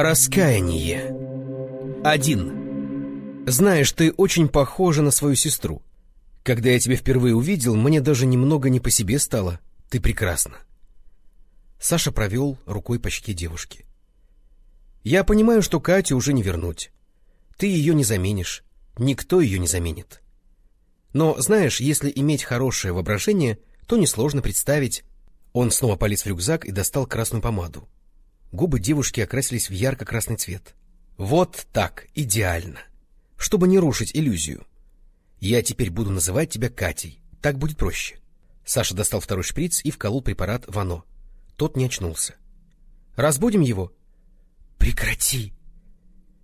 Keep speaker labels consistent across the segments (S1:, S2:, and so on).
S1: Раскаяние. Один. Знаешь, ты очень похожа на свою сестру. Когда я тебя впервые увидел, мне даже немного не по себе стало. Ты прекрасна. Саша провел рукой по щеке девушки. Я понимаю, что Катю уже не вернуть. Ты ее не заменишь. Никто ее не заменит. Но, знаешь, если иметь хорошее воображение, то несложно представить... Он снова полез в рюкзак и достал красную помаду. Губы девушки окрасились в ярко-красный цвет. Вот так, идеально. Чтобы не рушить иллюзию. Я теперь буду называть тебя Катей. Так будет проще. Саша достал второй шприц и вколол препарат Вано. Тот не очнулся. Разбудим его? Прекрати!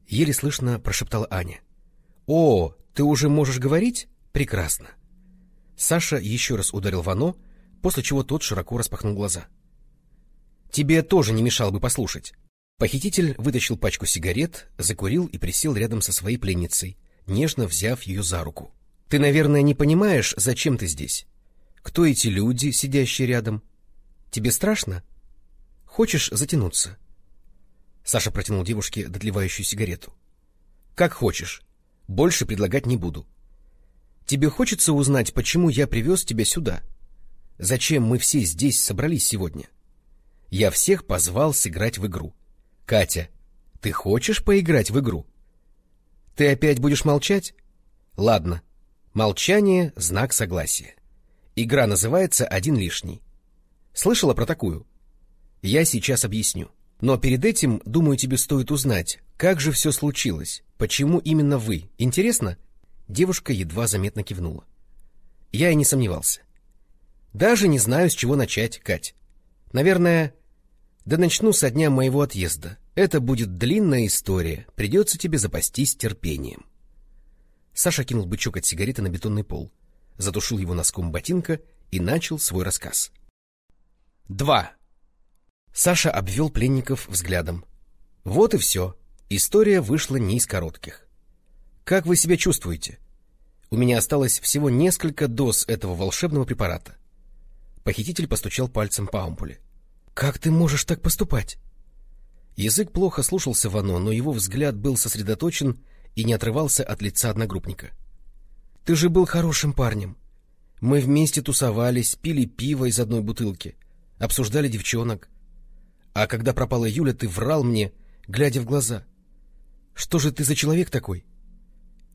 S1: Еле слышно прошептала Аня. О, ты уже можешь говорить? Прекрасно. Саша еще раз ударил Вано, после чего тот широко распахнул глаза. Тебе тоже не мешало бы послушать. Похититель вытащил пачку сигарет, закурил и присел рядом со своей пленницей, нежно взяв ее за руку. Ты, наверное, не понимаешь, зачем ты здесь. Кто эти люди, сидящие рядом? Тебе страшно? Хочешь затянуться? Саша протянул девушке дотлевающую сигарету. Как хочешь. Больше предлагать не буду. Тебе хочется узнать, почему я привез тебя сюда? Зачем мы все здесь собрались сегодня? Я всех позвал сыграть в игру. Катя, ты хочешь поиграть в игру? Ты опять будешь молчать? Ладно. Молчание — знак согласия. Игра называется «Один лишний». Слышала про такую? Я сейчас объясню. Но перед этим, думаю, тебе стоит узнать, как же все случилось, почему именно вы. Интересно? Девушка едва заметно кивнула. Я и не сомневался. Даже не знаю, с чего начать, Кать. Наверное, да начну со дня моего отъезда. Это будет длинная история, придется тебе запастись терпением. Саша кинул бычок от сигареты на бетонный пол, затушил его носком ботинка и начал свой рассказ. Два. Саша обвел пленников взглядом. Вот и все. История вышла не из коротких. Как вы себя чувствуете? У меня осталось всего несколько доз этого волшебного препарата. Похититель постучал пальцем по ампуле. — Как ты можешь так поступать? Язык плохо слушался Вано, но его взгляд был сосредоточен и не отрывался от лица одногруппника. — Ты же был хорошим парнем. Мы вместе тусовались, пили пиво из одной бутылки, обсуждали девчонок. А когда пропала Юля, ты врал мне, глядя в глаза. Что же ты за человек такой?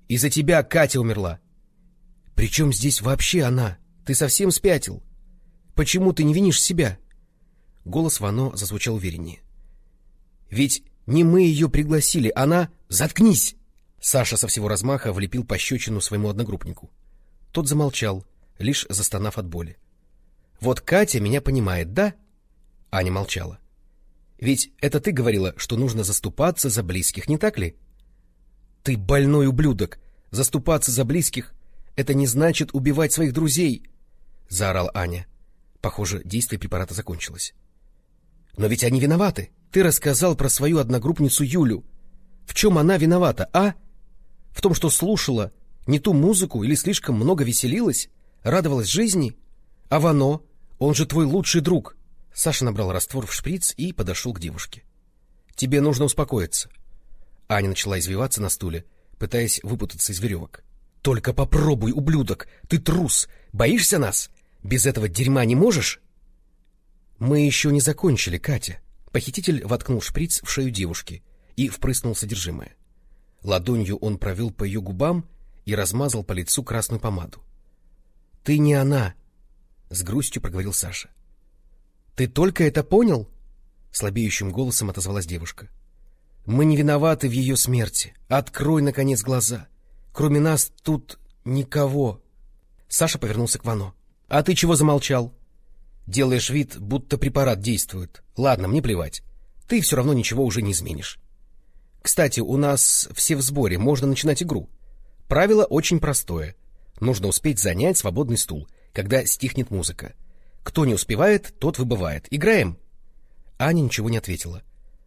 S1: Из-за тебя Катя умерла. Причем здесь вообще она? Ты совсем спятил? Почему ты не винишь себя? Голос Вано зазвучал увереннее. Ведь не мы ее пригласили, она... Заткнись! Саша со всего размаха влепил пощечину своему одногруппнику. Тот замолчал, лишь застонав от боли. — Вот Катя меня понимает, да? Аня молчала. — Ведь это ты говорила, что нужно заступаться за близких, не так ли? — Ты больной ублюдок! Заступаться за близких — это не значит убивать своих друзей! — заорал Аня. Похоже, действие препарата закончилось. — Но ведь они виноваты. Ты рассказал про свою одногруппницу Юлю. В чем она виновата, а? В том, что слушала не ту музыку или слишком много веселилась, радовалась жизни? А Вано, он же твой лучший друг. Саша набрал раствор в шприц и подошел к девушке. — Тебе нужно успокоиться. Аня начала извиваться на стуле, пытаясь выпутаться из веревок. — Только попробуй, ублюдок! Ты трус! Боишься нас? Без этого дерьма не можешь? Мы еще не закончили, Катя. Похититель воткнул шприц в шею девушки и впрыснул содержимое. Ладонью он провел по ее губам и размазал по лицу красную помаду. — Ты не она! — с грустью проговорил Саша. — Ты только это понял? — слабеющим голосом отозвалась девушка. — Мы не виноваты в ее смерти. Открой, наконец, глаза. Кроме нас тут никого. Саша повернулся к Вано. — А ты чего замолчал? Делаешь вид, будто препарат действует. Ладно, мне плевать. Ты все равно ничего уже не изменишь. Кстати, у нас все в сборе, можно начинать игру. Правило очень простое. Нужно успеть занять свободный стул, когда стихнет музыка. Кто не успевает, тот выбывает. Играем? Аня ничего не ответила.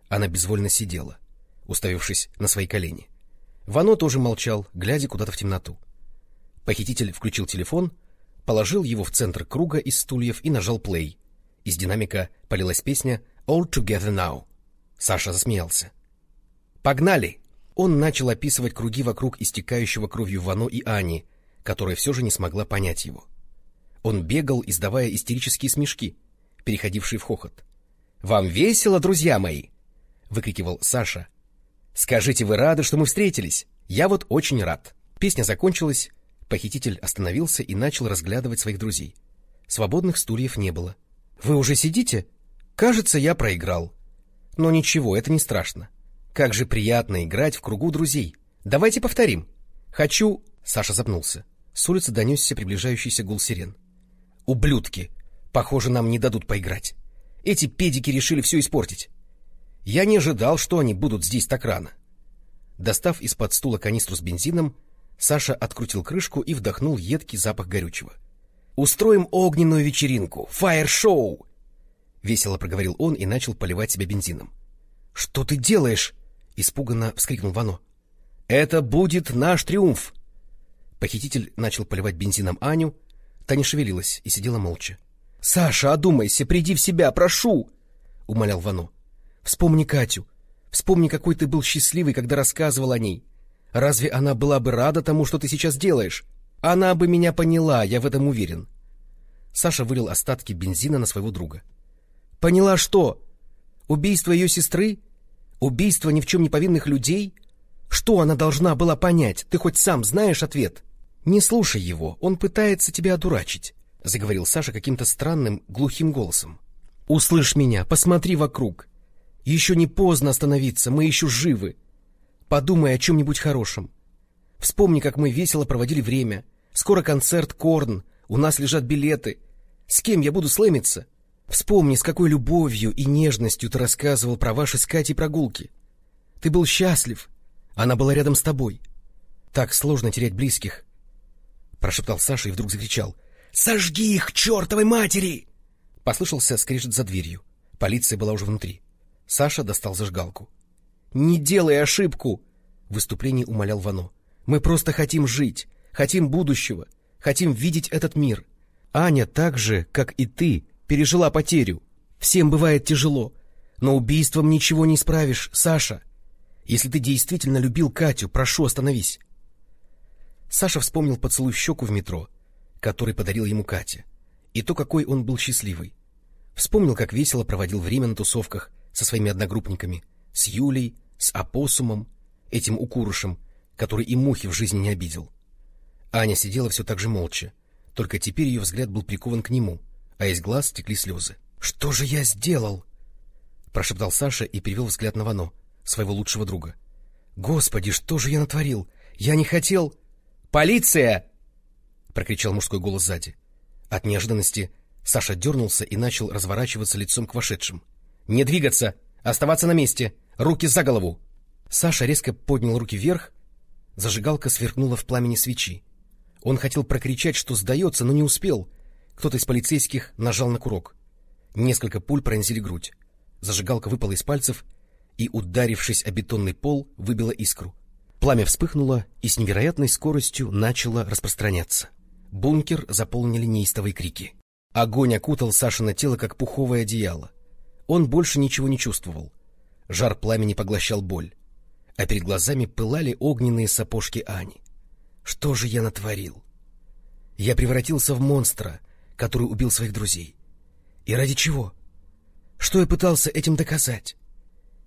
S1: Она безвольно сидела, уставившись на свои колени. Вано тоже молчал, глядя куда-то в темноту. Похититель включил телефон, положил его в центр круга из стульев и нажал плей. Из динамика полилась песня «All Together Now». Саша засмеялся. Погнали! Он начал описывать круги вокруг истекающего кровью Вано и Ани, которая все же не смогла понять его. Он бегал, издавая истерические смешки, переходившие в хохот. — Вам весело, друзья мои? — выкрикивал Саша. — Скажите, вы рады, что мы встретились? Я вот очень рад. Песня закончилась, похититель остановился и начал разглядывать своих друзей. Свободных стульев не было. — Вы уже сидите? Кажется, я проиграл. Но ничего, это не страшно. Как же приятно играть в кругу друзей. Давайте повторим. Хочу... Саша запнулся. С улицы донесся приближающийся гул сирен. Ублюдки! Похоже, нам не дадут поиграть. Эти педики решили все испортить. Я не ожидал, что они будут здесь так рано. Достав из-под стула канистру с бензином, Саша открутил крышку и вдохнул едкий запах горючего. «Устроим огненную вечеринку! Фаер-шоу!» Весело проговорил он и начал поливать себя бензином. «Что ты делаешь?» — испуганно вскрикнул Вано. «Это будет наш триумф!» Похититель начал поливать бензином Аню, та не шевелилась и сидела молча. — Саша, одумайся, приди в себя, прошу! — умолял Вано. — Вспомни Катю. Вспомни, какой ты был счастливый, когда рассказывал о ней. Разве она была бы рада тому, что ты сейчас делаешь? Она бы меня поняла, я в этом уверен. Саша вылил остатки бензина на своего друга. — Поняла что? Убийство ее сестры? Убийство ни в чем не повинных людей? Что она должна была понять? Ты хоть сам знаешь ответ? — «Не слушай его, он пытается тебя одурачить», — заговорил Саша каким-то странным, глухим голосом. «Услышь меня, посмотри вокруг. Еще не поздно остановиться, мы еще живы. Подумай о чем-нибудь хорошем. Вспомни, как мы весело проводили время. Скоро концерт «Корн», у нас лежат билеты. С кем я буду слэмиться? Вспомни, с какой любовью и нежностью ты рассказывал про ваши с Катей прогулки. Ты был счастлив, она была рядом с тобой. Так сложно терять близких, прошептал Саша и вдруг закричал. «Сожги их, чертовой матери!» Послышался скрежет за дверью. Полиция была уже внутри. Саша достал зажигалку. «Не делай ошибку!» В умолял Вано. «Мы просто хотим жить, хотим будущего, хотим видеть этот мир. Аня так же, как и ты, пережила потерю. Всем бывает тяжело, но убийством ничего не исправишь, Саша. Если ты действительно любил Катю, прошу, остановись. Саша вспомнил поцелуй в щеку в метро, который подарил ему Катя, и то, какой он был счастливый. Вспомнил, как весело проводил время на тусовках со своими одногруппниками, с Юлей, с Апоссумом, этим укурышем, который и мухи в жизни не обидел. Аня сидела все так же молча, только теперь ее взгляд был прикован к нему, а из глаз текли слезы. — Что же я сделал? — прошептал Саша и перевел взгляд на Вано, своего лучшего друга. — Господи, что же я натворил? Я не хотел... «Полиция!» — прокричал мужской голос сзади. От неожиданности Саша дернулся и начал разворачиваться лицом к вошедшим. «Не двигаться! Оставаться на месте! Руки за голову!» Саша резко поднял руки вверх, зажигалка сверкнула в пламени свечи. Он хотел прокричать, что сдается, но не успел. Кто-то из полицейских нажал на курок. Несколько пуль пронзили грудь. Зажигалка выпала из пальцев и, ударившись о бетонный пол, выбила искру. Пламя вспыхнуло и с невероятной скоростью начало распространяться. Бункер заполнили неистовые крики. Огонь окутал Сашино тело, как пуховое одеяло. Он больше ничего не чувствовал. Жар пламени поглощал боль. А перед глазами пылали огненные сапожки Ани. Что же я натворил? Я превратился в монстра, который убил своих друзей. И ради чего? Что я пытался этим доказать?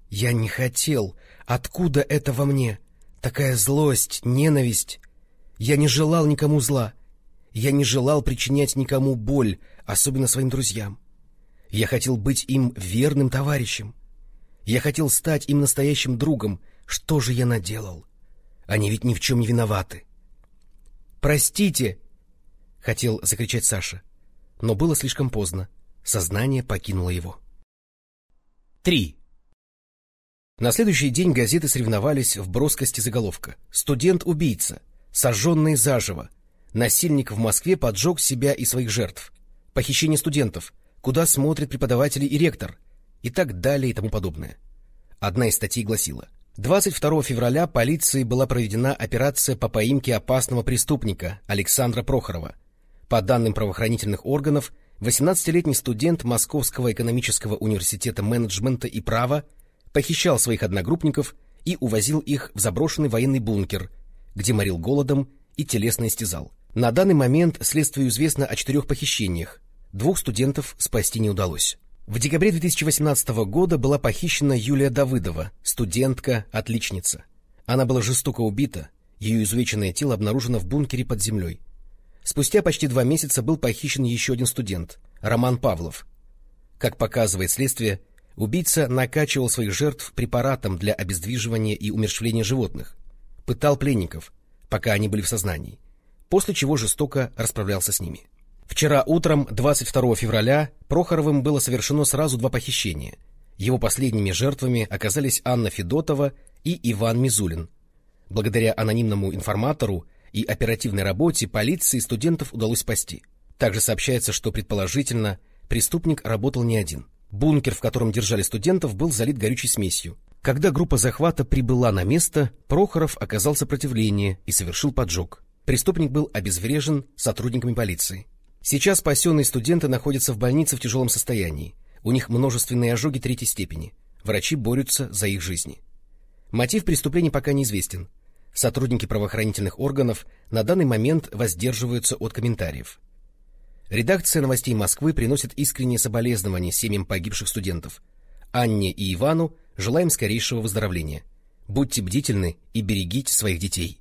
S1: Я не хотел. Откуда это во мне? Такая злость, ненависть. Я не желал никому зла. Я не желал причинять никому боль, особенно своим друзьям. Я хотел быть им верным товарищем. Я хотел стать им настоящим другом. Что же я наделал? Они ведь ни в чем не виноваты. «Простите!» — хотел закричать Саша. Но было слишком поздно. Сознание покинуло его. Три. На следующий день газеты соревновались в броскости заголовка «Студент-убийца», «Сожженный заживо», «Насильник в Москве поджег себя и своих жертв», «Похищение студентов», «Куда смотрят преподаватели и ректор» и так далее и тому подобное. Одна из статей гласила 22 февраля полицией была проведена операция по поимке опасного преступника Александра Прохорова. По данным правоохранительных органов, 18-летний студент Московского экономического университета менеджмента и права похищал своих одногруппников и увозил их в заброшенный военный бункер, где морил голодом и телесно истязал. На данный момент следствию известно о четырех похищениях. Двух студентов спасти не удалось. В декабре 2018 года была похищена Юлия Давыдова, студентка, отличница. Она была жестоко убита, ее изувеченное тело обнаружено в бункере под землей. Спустя почти два месяца был похищен еще один студент, Роман Павлов. Как показывает следствие, убийца накачивал своих жертв препаратом для обездвиживания и умерщвления животных, пытал пленников, пока они были в сознании, после чего жестоко расправлялся с ними. Вчера утром, 22 февраля, Прохоровым было совершено сразу два похищения. Его последними жертвами оказались Анна Федотова и Иван Мизулин. Благодаря анонимному информатору и оперативной работе полиции студентов удалось спасти. Также сообщается, что, предположительно, преступник работал не один. Бункер, в котором держали студентов, был залит горючей смесью. Когда группа захвата прибыла на место, Прохоров оказал сопротивление и совершил поджог. Преступник был обезврежен сотрудниками полиции. Сейчас спасенные студенты находятся в больнице в тяжелом состоянии. У них множественные ожоги третьей степени. Врачи борются за их жизни. Мотив преступления пока неизвестен. Сотрудники правоохранительных органов на данный момент воздерживаются от комментариев. Редакция новостей Москвы приносит искренние соболезнования семьям погибших студентов. Анне и Ивану желаем скорейшего выздоровления. Будьте бдительны и берегите своих детей.